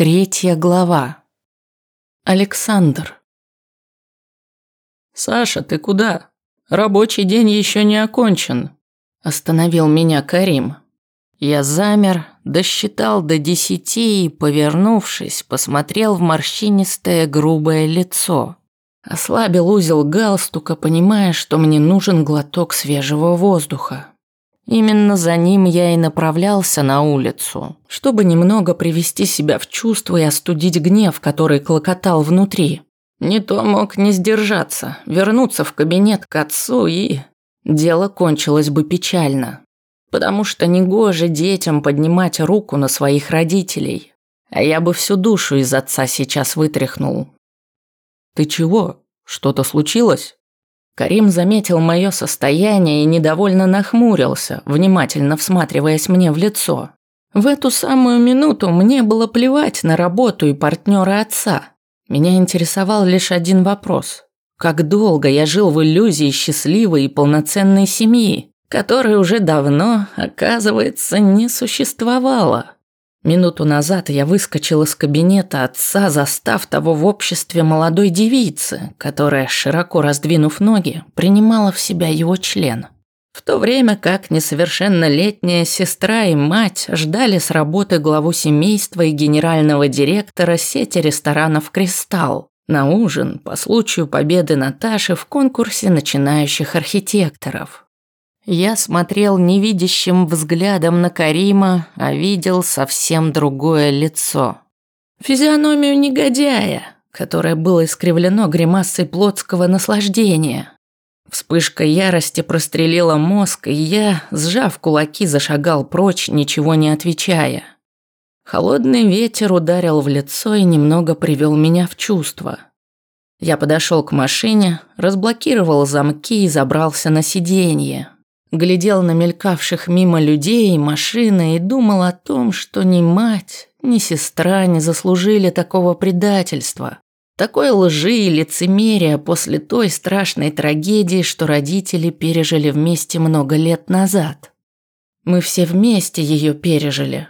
Третья глава. Александр. «Саша, ты куда? Рабочий день еще не окончен», – остановил меня Карим. Я замер, досчитал до десяти и, повернувшись, посмотрел в морщинистое грубое лицо. Ослабил узел галстука, понимая, что мне нужен глоток свежего воздуха. Именно за ним я и направлялся на улицу, чтобы немного привести себя в чувство и остудить гнев, который клокотал внутри. Не то мог не сдержаться, вернуться в кабинет к отцу и... Дело кончилось бы печально. Потому что негоже детям поднимать руку на своих родителей. А я бы всю душу из отца сейчас вытряхнул. «Ты чего? Что-то случилось?» Карим заметил мое состояние и недовольно нахмурился, внимательно всматриваясь мне в лицо. В эту самую минуту мне было плевать на работу и партнера отца. Меня интересовал лишь один вопрос. Как долго я жил в иллюзии счастливой и полноценной семьи, которой уже давно, оказывается, не существовало? Минуту назад я выскочил из кабинета отца, застав того в обществе молодой девицы, которая, широко раздвинув ноги, принимала в себя его член. В то время как несовершеннолетняя сестра и мать ждали с работы главу семейства и генерального директора сети ресторанов «Кристалл» на ужин по случаю победы Наташи в конкурсе начинающих архитекторов. Я смотрел невидящим взглядом на Карима, а видел совсем другое лицо. Физиономию негодяя, которое было искривлено гримасой плотского наслаждения. Вспышка ярости прострелила мозг, и я, сжав кулаки, зашагал прочь, ничего не отвечая. Холодный ветер ударил в лицо и немного привел меня в чувство. Я подошел к машине, разблокировал замки и забрался на сиденье, глядел на мелькавших мимо людей и машины и думал о том, что ни мать, ни сестра не заслужили такого предательства, такой лжи и лицемерия после той страшной трагедии, что родители пережили вместе много лет назад. Мы все вместе ее пережили.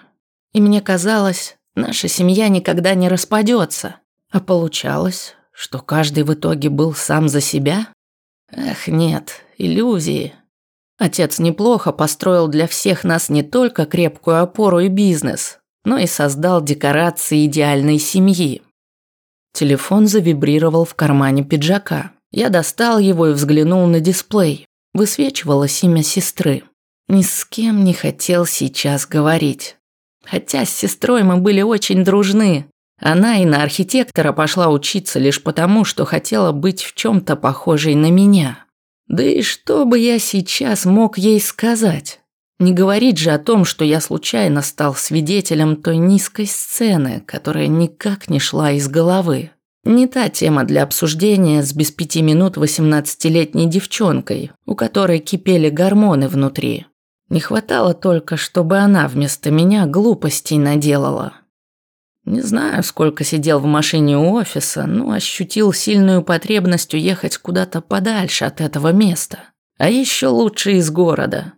И мне казалось, наша семья никогда не распадется. А получалось, что каждый в итоге был сам за себя? Ах, нет, иллюзии. Отец неплохо построил для всех нас не только крепкую опору и бизнес, но и создал декорации идеальной семьи. Телефон завибрировал в кармане пиджака. Я достал его и взглянул на дисплей. Высвечивалось имя сестры. Ни с кем не хотел сейчас говорить. Хотя с сестрой мы были очень дружны. Она и на архитектора пошла учиться лишь потому, что хотела быть в чем-то похожей на меня. Да и что бы я сейчас мог ей сказать? Не говорить же о том, что я случайно стал свидетелем той низкой сцены, которая никак не шла из головы. Не та тема для обсуждения с без пяти минут восемнадцатилетней девчонкой, у которой кипели гормоны внутри. Не хватало только, чтобы она вместо меня глупостей наделала. Не знаю, сколько сидел в машине у офиса, но ощутил сильную потребность уехать куда-то подальше от этого места. А еще лучше из города.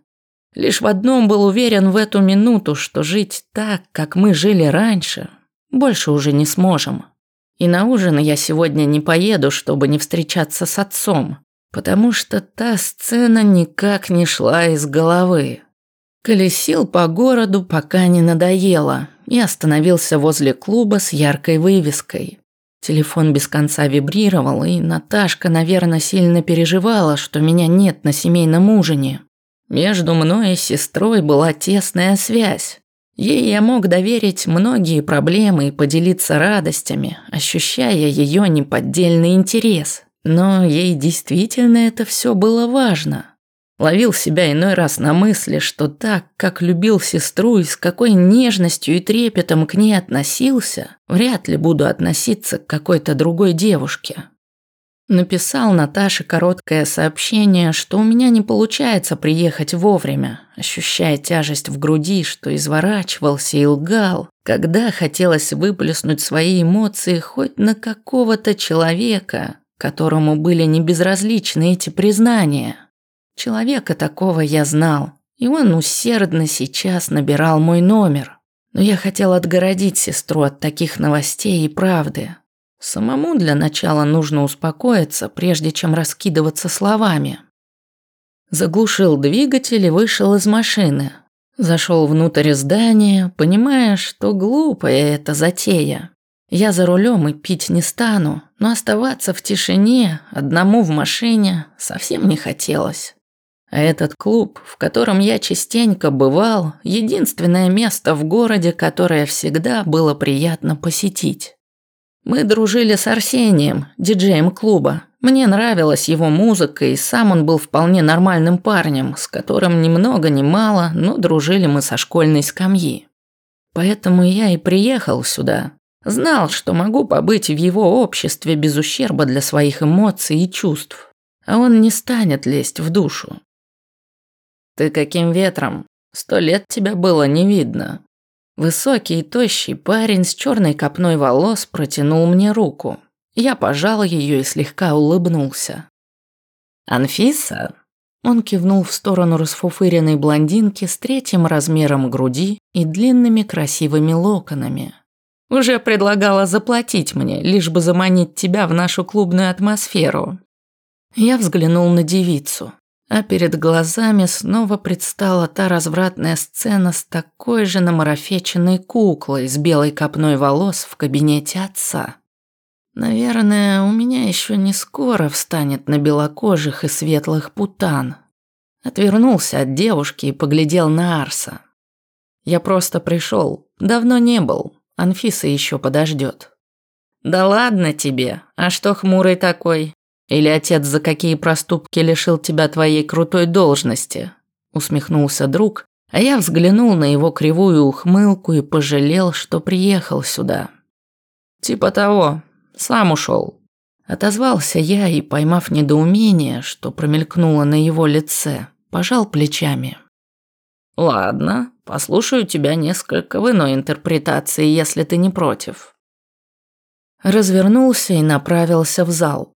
Лишь в одном был уверен в эту минуту, что жить так, как мы жили раньше, больше уже не сможем. И на ужин я сегодня не поеду, чтобы не встречаться с отцом, потому что та сцена никак не шла из головы. Колесил по городу, пока не надоело, и остановился возле клуба с яркой вывеской. Телефон без конца вибрировал, и Наташка, наверное, сильно переживала, что меня нет на семейном ужине. Между мной и сестрой была тесная связь. Ей я мог доверить многие проблемы и поделиться радостями, ощущая ее неподдельный интерес. Но ей действительно это все было важно. Ловил себя иной раз на мысли, что так, как любил сестру и с какой нежностью и трепетом к ней относился, вряд ли буду относиться к какой-то другой девушке. Написал Наташе короткое сообщение, что у меня не получается приехать вовремя, ощущая тяжесть в груди, что изворачивался и лгал, когда хотелось выплеснуть свои эмоции хоть на какого-то человека, которому были небезразличны эти признания. Человека такого я знал, и он усердно сейчас набирал мой номер. Но я хотел отгородить сестру от таких новостей и правды. Самому для начала нужно успокоиться, прежде чем раскидываться словами. Заглушил двигатель и вышел из машины. Зашел внутрь здания, понимая, что глупая эта затея. Я за рулем и пить не стану, но оставаться в тишине, одному в машине, совсем не хотелось. А этот клуб, в котором я частенько бывал, единственное место в городе, которое всегда было приятно посетить. Мы дружили с Арсением, диджеем клуба. Мне нравилась его музыка, и сам он был вполне нормальным парнем, с которым ни много ни мало, но дружили мы со школьной скамьи. Поэтому я и приехал сюда. Знал, что могу побыть в его обществе без ущерба для своих эмоций и чувств. А он не станет лезть в душу. Ты каким ветром? Сто лет тебя было не видно. Высокий и тощий парень с черной копной волос протянул мне руку. Я пожал ее и слегка улыбнулся. «Анфиса?» Он кивнул в сторону расфуфыренной блондинки с третьим размером груди и длинными красивыми локонами. «Уже предлагала заплатить мне, лишь бы заманить тебя в нашу клубную атмосферу». Я взглянул на девицу а перед глазами снова предстала та развратная сцена с такой же намарафеченной куклой с белой копной волос в кабинете отца. Наверное, у меня еще не скоро встанет на белокожих и светлых путан. Отвернулся от девушки и поглядел на Арса. Я просто пришел, давно не был, Анфиса еще подождет. Да ладно тебе, а что хмурый такой? Или отец за какие проступки лишил тебя твоей крутой должности?» Усмехнулся друг, а я взглянул на его кривую ухмылку и пожалел, что приехал сюда. «Типа того, сам ушел. Отозвался я и, поймав недоумение, что промелькнуло на его лице, пожал плечами. «Ладно, послушаю тебя несколько в иной интерпретации, если ты не против». Развернулся и направился в зал.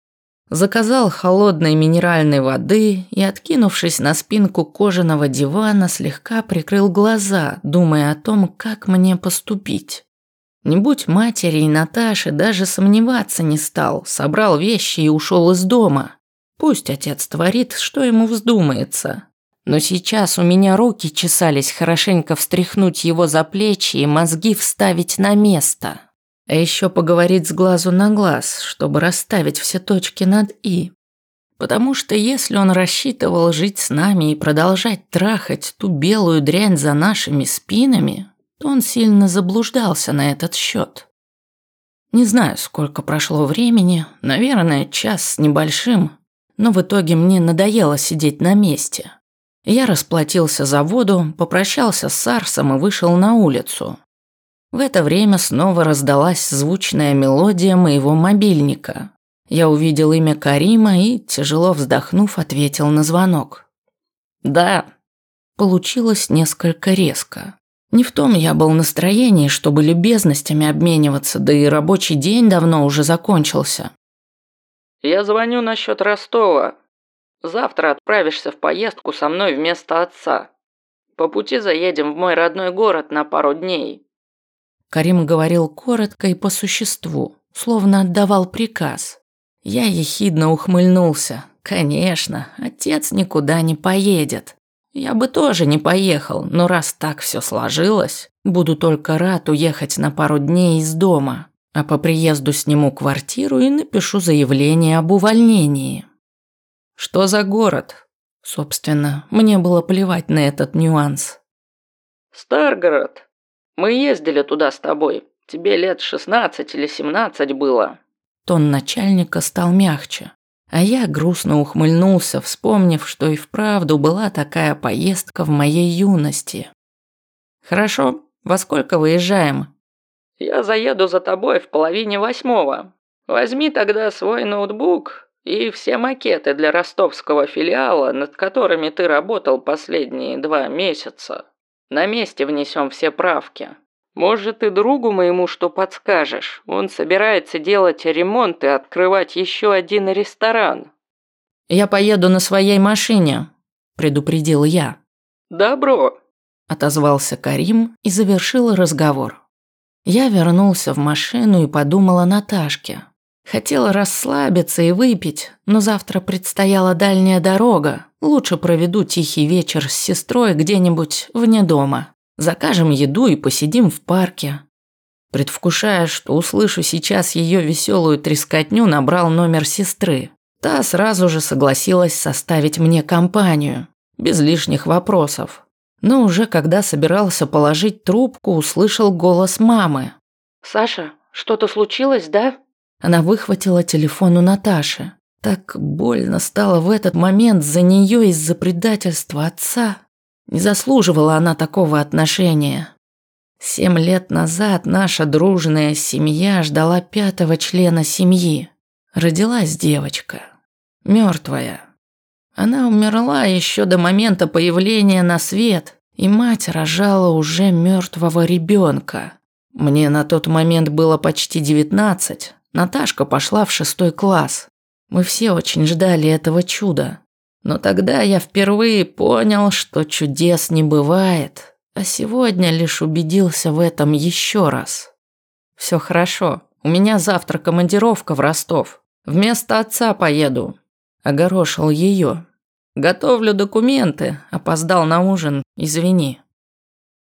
Заказал холодной минеральной воды и, откинувшись на спинку кожаного дивана, слегка прикрыл глаза, думая о том, как мне поступить. Не будь матери и Наташи, даже сомневаться не стал, собрал вещи и ушел из дома. Пусть отец творит, что ему вздумается. Но сейчас у меня руки чесались хорошенько встряхнуть его за плечи и мозги вставить на место. А еще поговорить с глазу на глаз, чтобы расставить все точки над «и». Потому что если он рассчитывал жить с нами и продолжать трахать ту белую дрянь за нашими спинами, то он сильно заблуждался на этот счет. Не знаю, сколько прошло времени, наверное, час с небольшим, но в итоге мне надоело сидеть на месте. Я расплатился за воду, попрощался с Сарсом и вышел на улицу. В это время снова раздалась звучная мелодия моего мобильника. Я увидел имя Карима и, тяжело вздохнув, ответил на звонок. «Да». Получилось несколько резко. Не в том я был настроении, чтобы любезностями обмениваться, да и рабочий день давно уже закончился. «Я звоню насчет Ростова. Завтра отправишься в поездку со мной вместо отца. По пути заедем в мой родной город на пару дней. Карим говорил коротко и по существу, словно отдавал приказ. Я ехидно ухмыльнулся. Конечно, отец никуда не поедет. Я бы тоже не поехал, но раз так все сложилось, буду только рад уехать на пару дней из дома, а по приезду сниму квартиру и напишу заявление об увольнении. Что за город? Собственно, мне было плевать на этот нюанс. Старгород, мы ездили туда с тобой. Тебе лет шестнадцать или семнадцать было». Тон начальника стал мягче. А я грустно ухмыльнулся, вспомнив, что и вправду была такая поездка в моей юности. «Хорошо, во сколько выезжаем?» «Я заеду за тобой в половине восьмого. Возьми тогда свой ноутбук и все макеты для ростовского филиала, над которыми ты работал последние два месяца». На месте внесем все правки. Может, и другу моему что подскажешь. Он собирается делать ремонт и открывать еще один ресторан. Я поеду на своей машине, предупредил я. Добро, отозвался Карим и завершил разговор. Я вернулся в машину и подумал о Наташке. Хотела расслабиться и выпить, но завтра предстояла дальняя дорога. Лучше проведу тихий вечер с сестрой где-нибудь вне дома. Закажем еду и посидим в парке. Предвкушая, что услышу сейчас ее веселую трескотню, набрал номер сестры. Та сразу же согласилась составить мне компанию, без лишних вопросов. Но уже когда собирался положить трубку, услышал голос мамы. «Саша, что-то случилось, да?» Она выхватила телефон у Наташи. Так больно стало в этот момент за нее из-за предательства отца. Не заслуживала она такого отношения. Семь лет назад наша дружная семья ждала пятого члена семьи. Родилась девочка. Мертвая. Она умерла еще до момента появления на свет, и мать рожала уже мертвого ребенка. Мне на тот момент было почти девятнадцать. Наташка пошла в шестой класс. Мы все очень ждали этого чуда. Но тогда я впервые понял, что чудес не бывает, а сегодня лишь убедился в этом еще раз. Все хорошо. У меня завтра командировка в Ростов. Вместо отца поеду. Огорошил ее. Готовлю документы. Опоздал на ужин. Извини.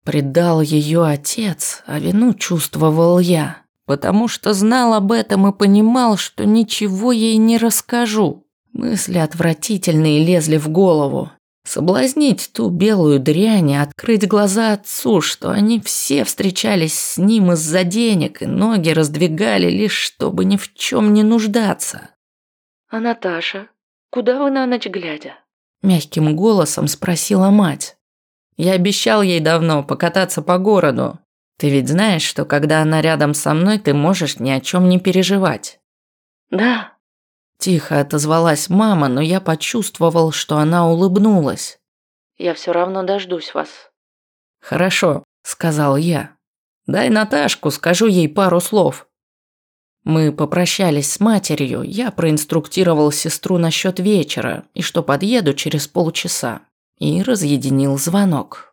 Предал ее отец, а вину чувствовал я потому что знал об этом и понимал, что ничего ей не расскажу. Мысли отвратительные лезли в голову. Соблазнить ту белую дрянь и открыть глаза отцу, что они все встречались с ним из-за денег и ноги раздвигали лишь, чтобы ни в чем не нуждаться. «А Наташа? Куда вы на ночь глядя?» Мягким голосом спросила мать. Я обещал ей давно покататься по городу, ты ведь знаешь, что когда она рядом со мной, ты можешь ни о чем не переживать. Да. Тихо отозвалась мама, но я почувствовал, что она улыбнулась. Я все равно дождусь вас. Хорошо, сказал я. Дай Наташку, скажу ей пару слов. Мы попрощались с матерью, я проинструктировал сестру насчет вечера и что подъеду через полчаса, и разъединил звонок.